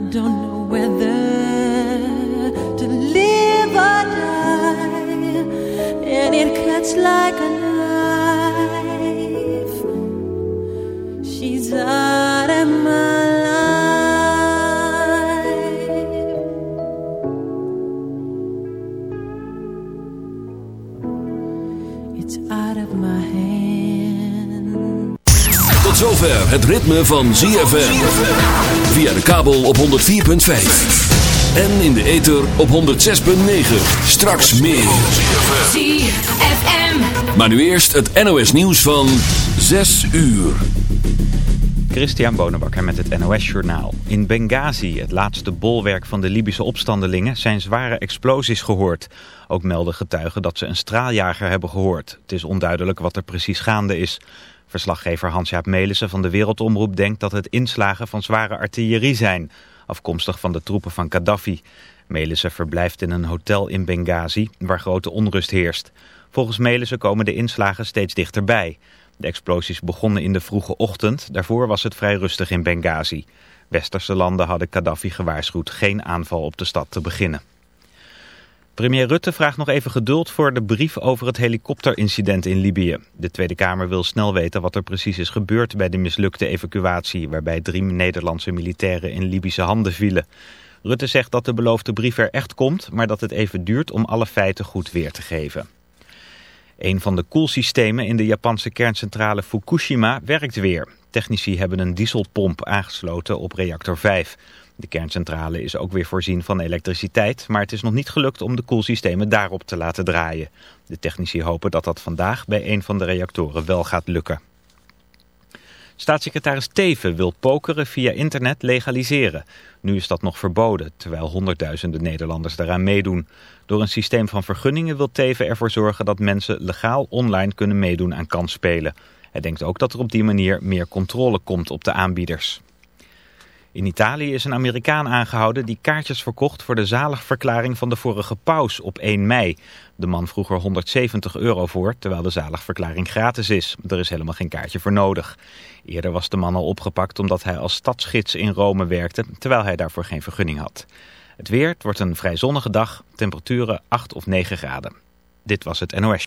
I don't know whether ritme van ZFM. Via de kabel op 104.5. En in de ether op 106.9. Straks meer. ZFM. Maar nu eerst het NOS nieuws van 6 uur. Christian Bonenbakker met het NOS Journaal. In Benghazi, het laatste bolwerk van de Libische opstandelingen, zijn zware explosies gehoord. Ook melden getuigen dat ze een straaljager hebben gehoord. Het is onduidelijk wat er precies gaande is. Verslaggever Hans-Jaap Melissen van de Wereldomroep denkt dat het inslagen van zware artillerie zijn, afkomstig van de troepen van Gaddafi. Melissen verblijft in een hotel in Benghazi, waar grote onrust heerst. Volgens Melissen komen de inslagen steeds dichterbij. De explosies begonnen in de vroege ochtend, daarvoor was het vrij rustig in Benghazi. Westerse landen hadden Gaddafi gewaarschuwd geen aanval op de stad te beginnen. Premier Rutte vraagt nog even geduld voor de brief over het helikopterincident in Libië. De Tweede Kamer wil snel weten wat er precies is gebeurd bij de mislukte evacuatie... waarbij drie Nederlandse militairen in Libische handen vielen. Rutte zegt dat de beloofde brief er echt komt, maar dat het even duurt om alle feiten goed weer te geven. Een van de koelsystemen in de Japanse kerncentrale Fukushima werkt weer. Technici hebben een dieselpomp aangesloten op reactor 5. De kerncentrale is ook weer voorzien van elektriciteit, maar het is nog niet gelukt om de koelsystemen daarop te laten draaien. De technici hopen dat dat vandaag bij een van de reactoren wel gaat lukken. Staatssecretaris Teven wil pokeren via internet legaliseren. Nu is dat nog verboden, terwijl honderdduizenden Nederlanders daaraan meedoen. Door een systeem van vergunningen wil Teven ervoor zorgen dat mensen legaal online kunnen meedoen aan kansspelen. Hij denkt ook dat er op die manier meer controle komt op de aanbieders. In Italië is een Amerikaan aangehouden die kaartjes verkocht voor de zaligverklaring van de vorige paus op 1 mei. De man vroeg er 170 euro voor, terwijl de zaligverklaring gratis is. Er is helemaal geen kaartje voor nodig. Eerder was de man al opgepakt omdat hij als stadsgids in Rome werkte, terwijl hij daarvoor geen vergunning had. Het weer, het wordt een vrij zonnige dag, temperaturen 8 of 9 graden. Dit was het NOS.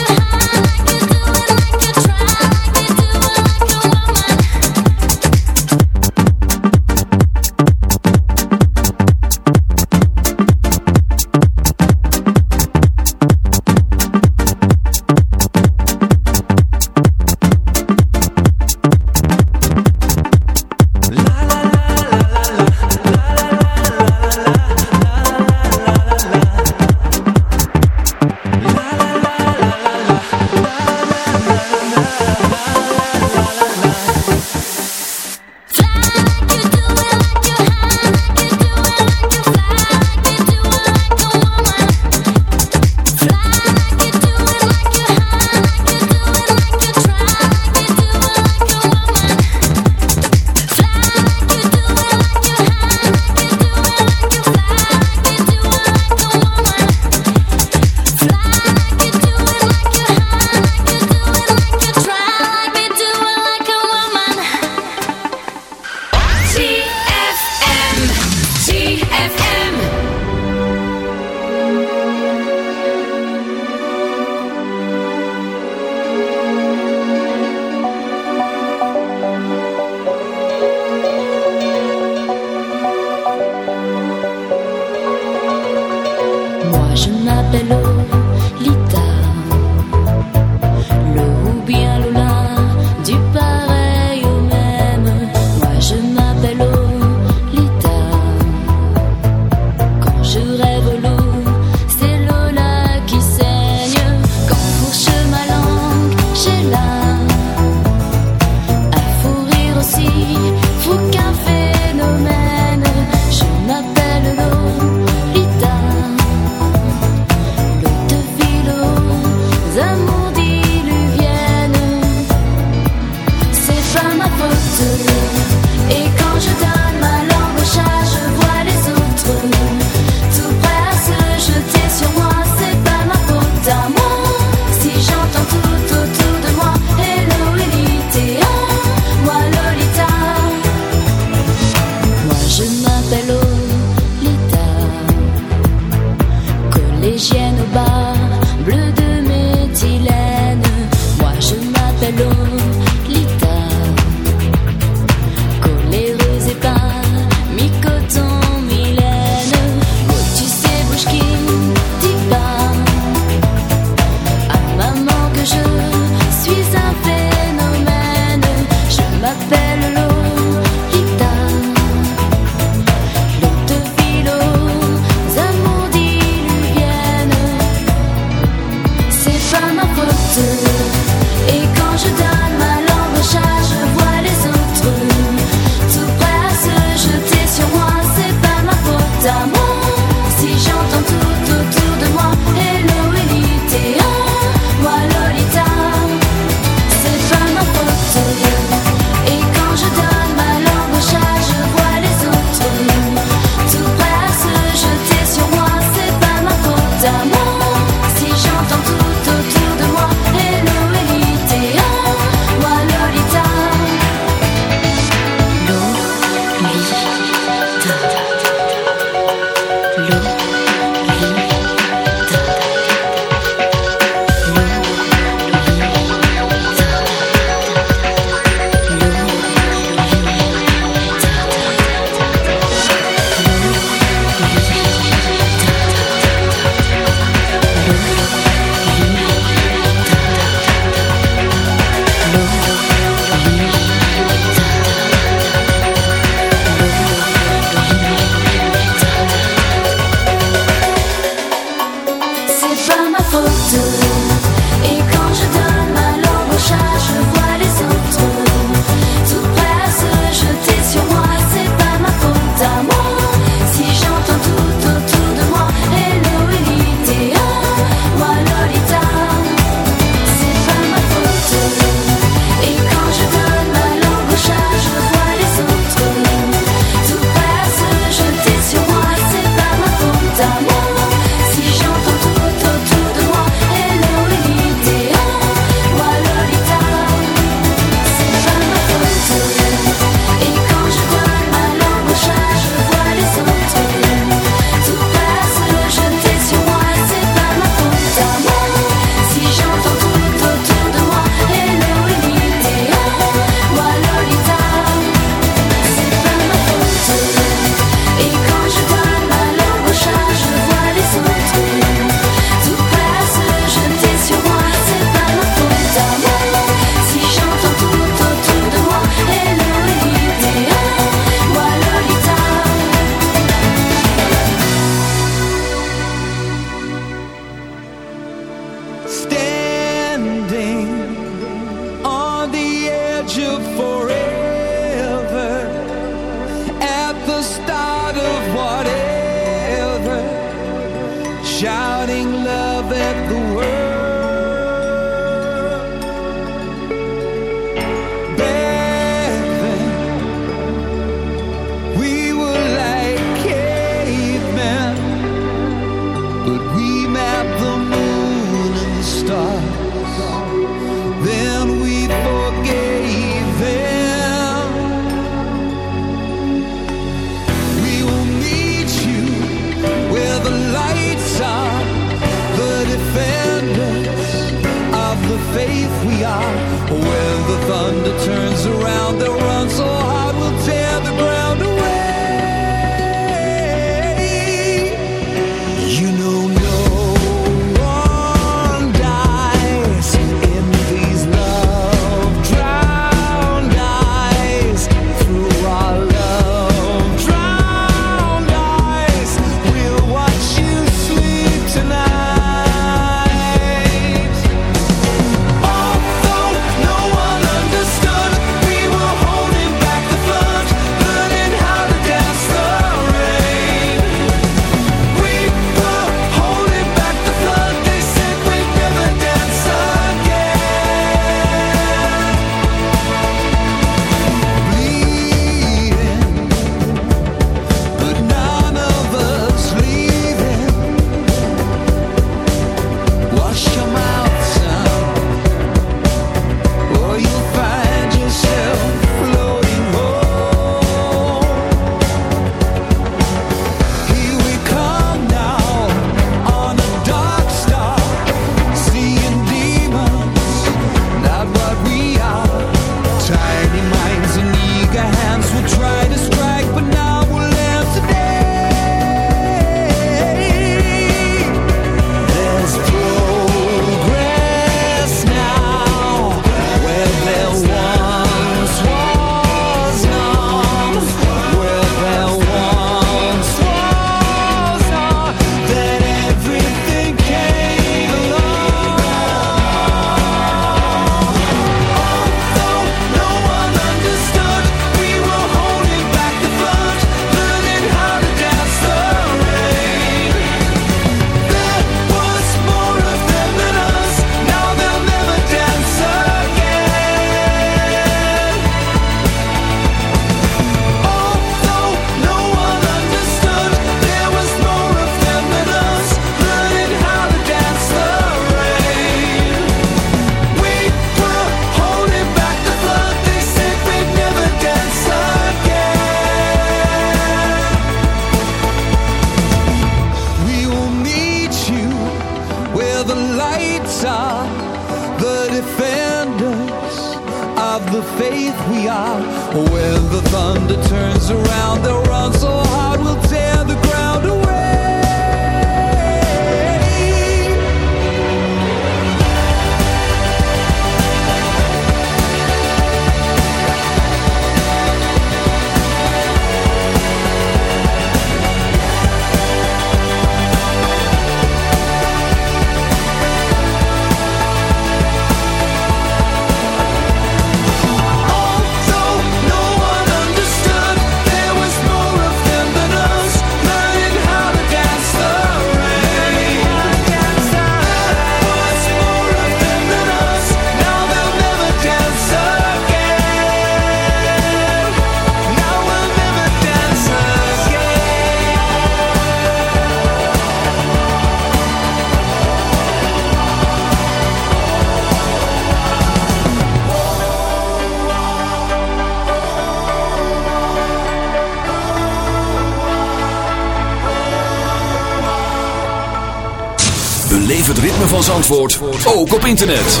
van Zandvoort ook op internet.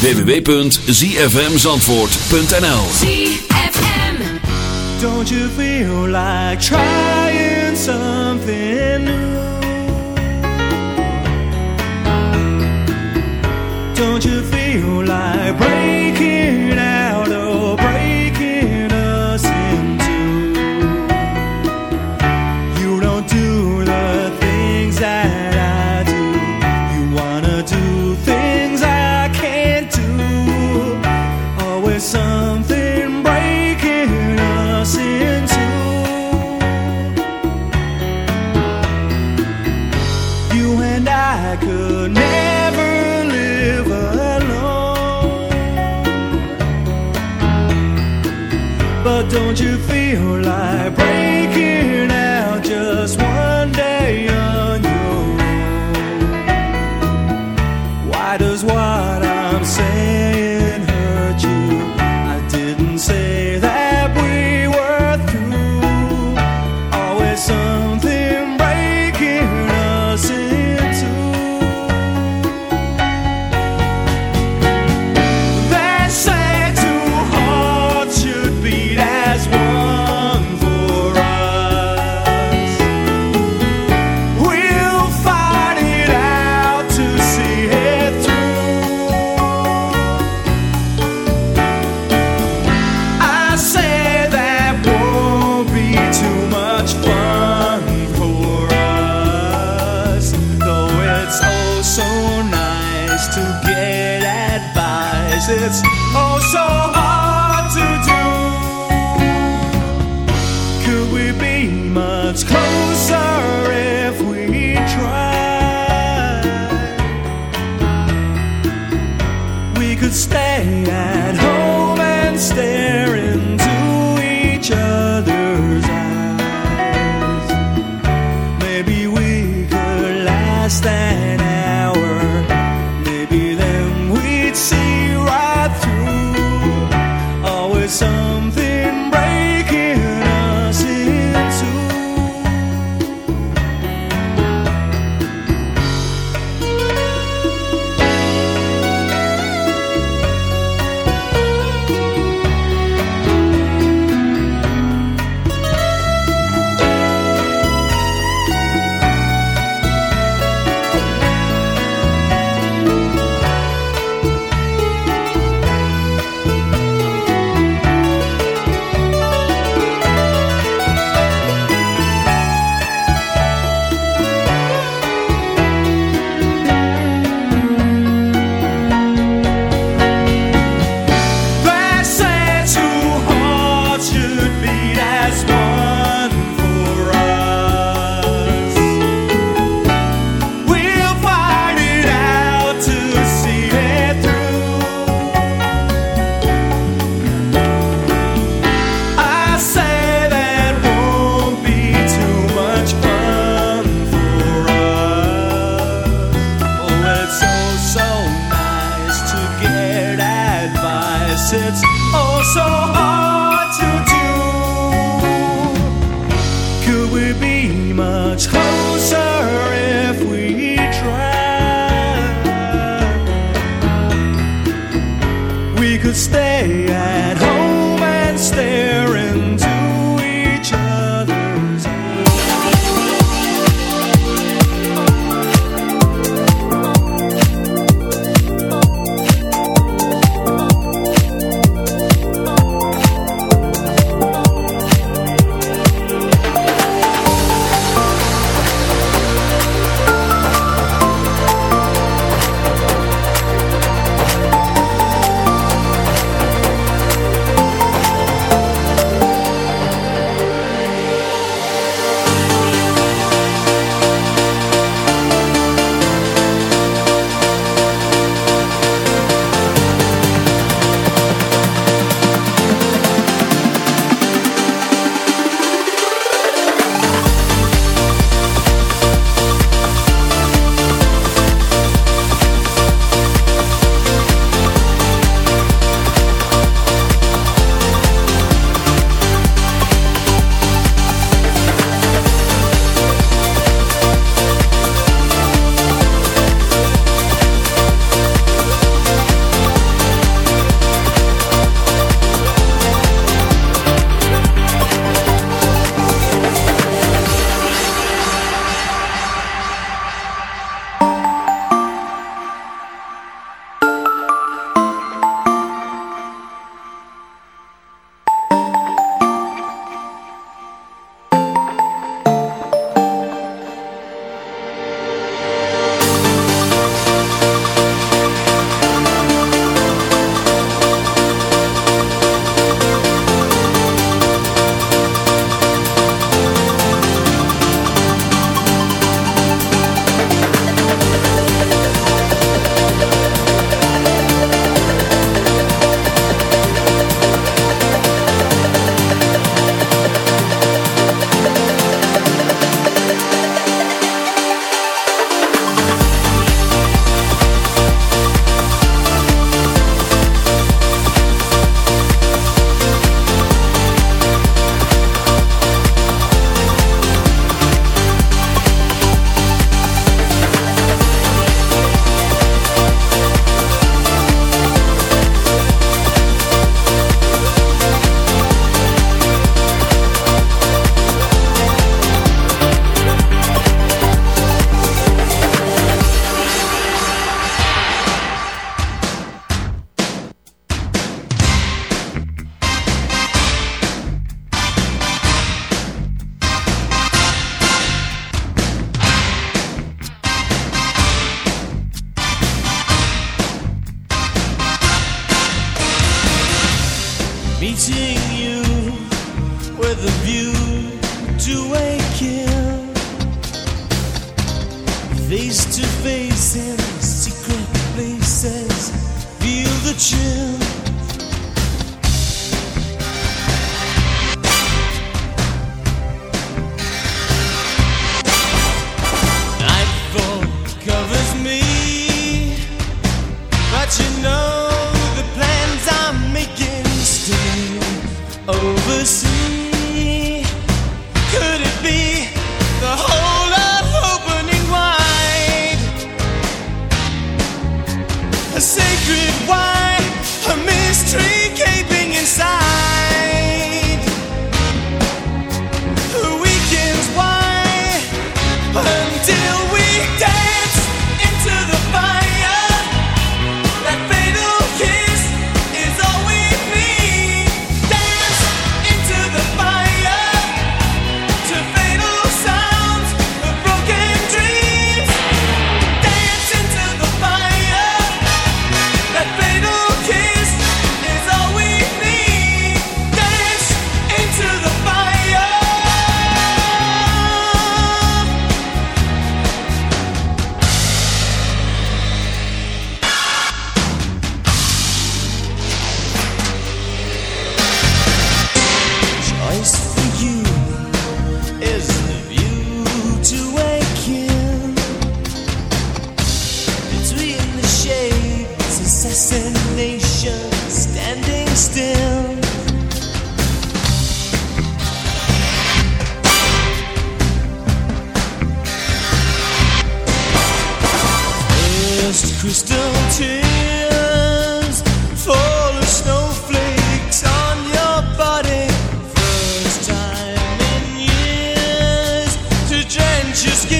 www.zfmzandvoort.nl Don't you feel like trying something new? Don't you feel like breaking Don't you feel like just give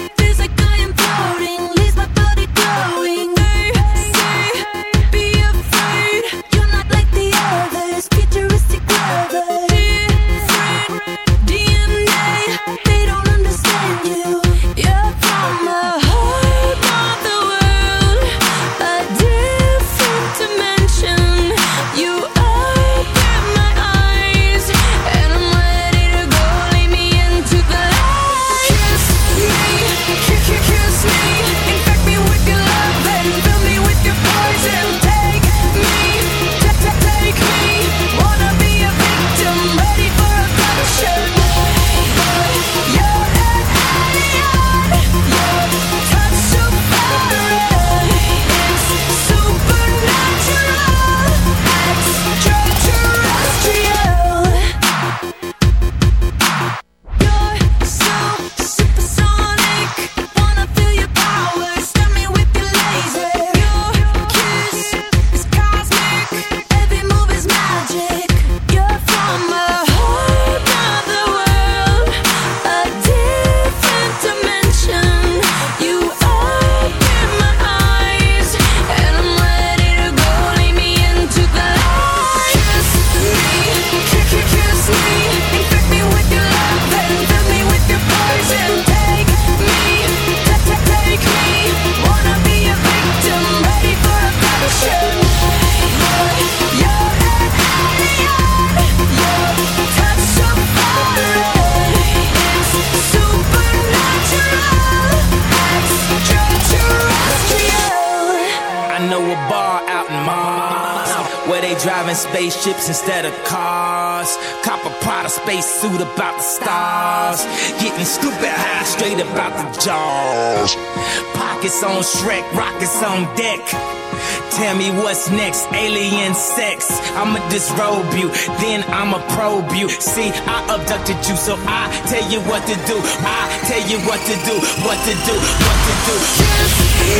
Disrobe you, then I'ma probe you. See, I abducted you, so I tell you what to do. I tell you what to do, what to do, what to do. Kiss me,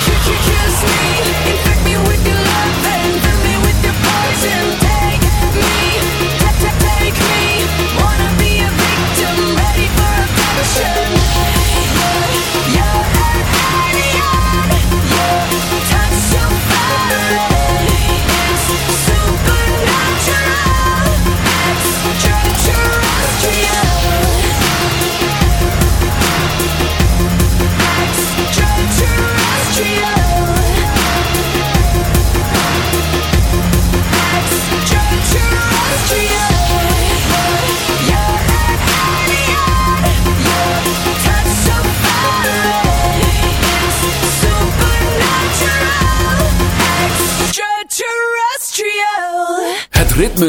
kiss, kiss, me. Infect me with your love and fill me with your poison. Take me, ta- ta- take me. Wanna be a victim, ready for a passion.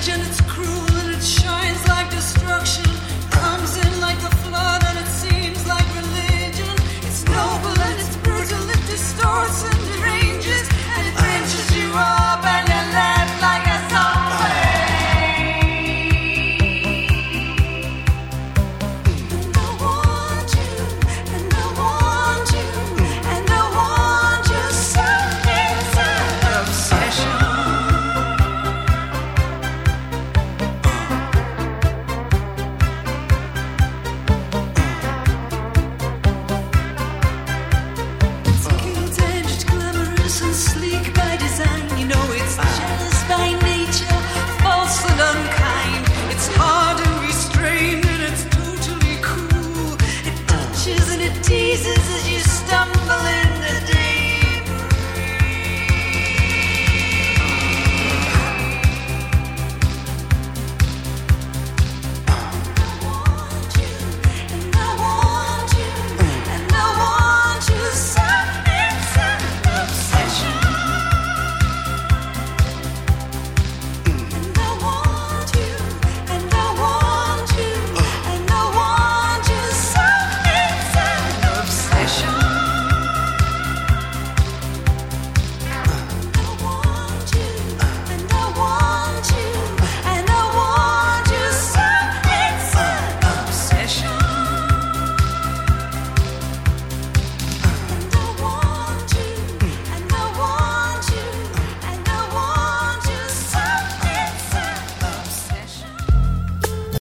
imagine it's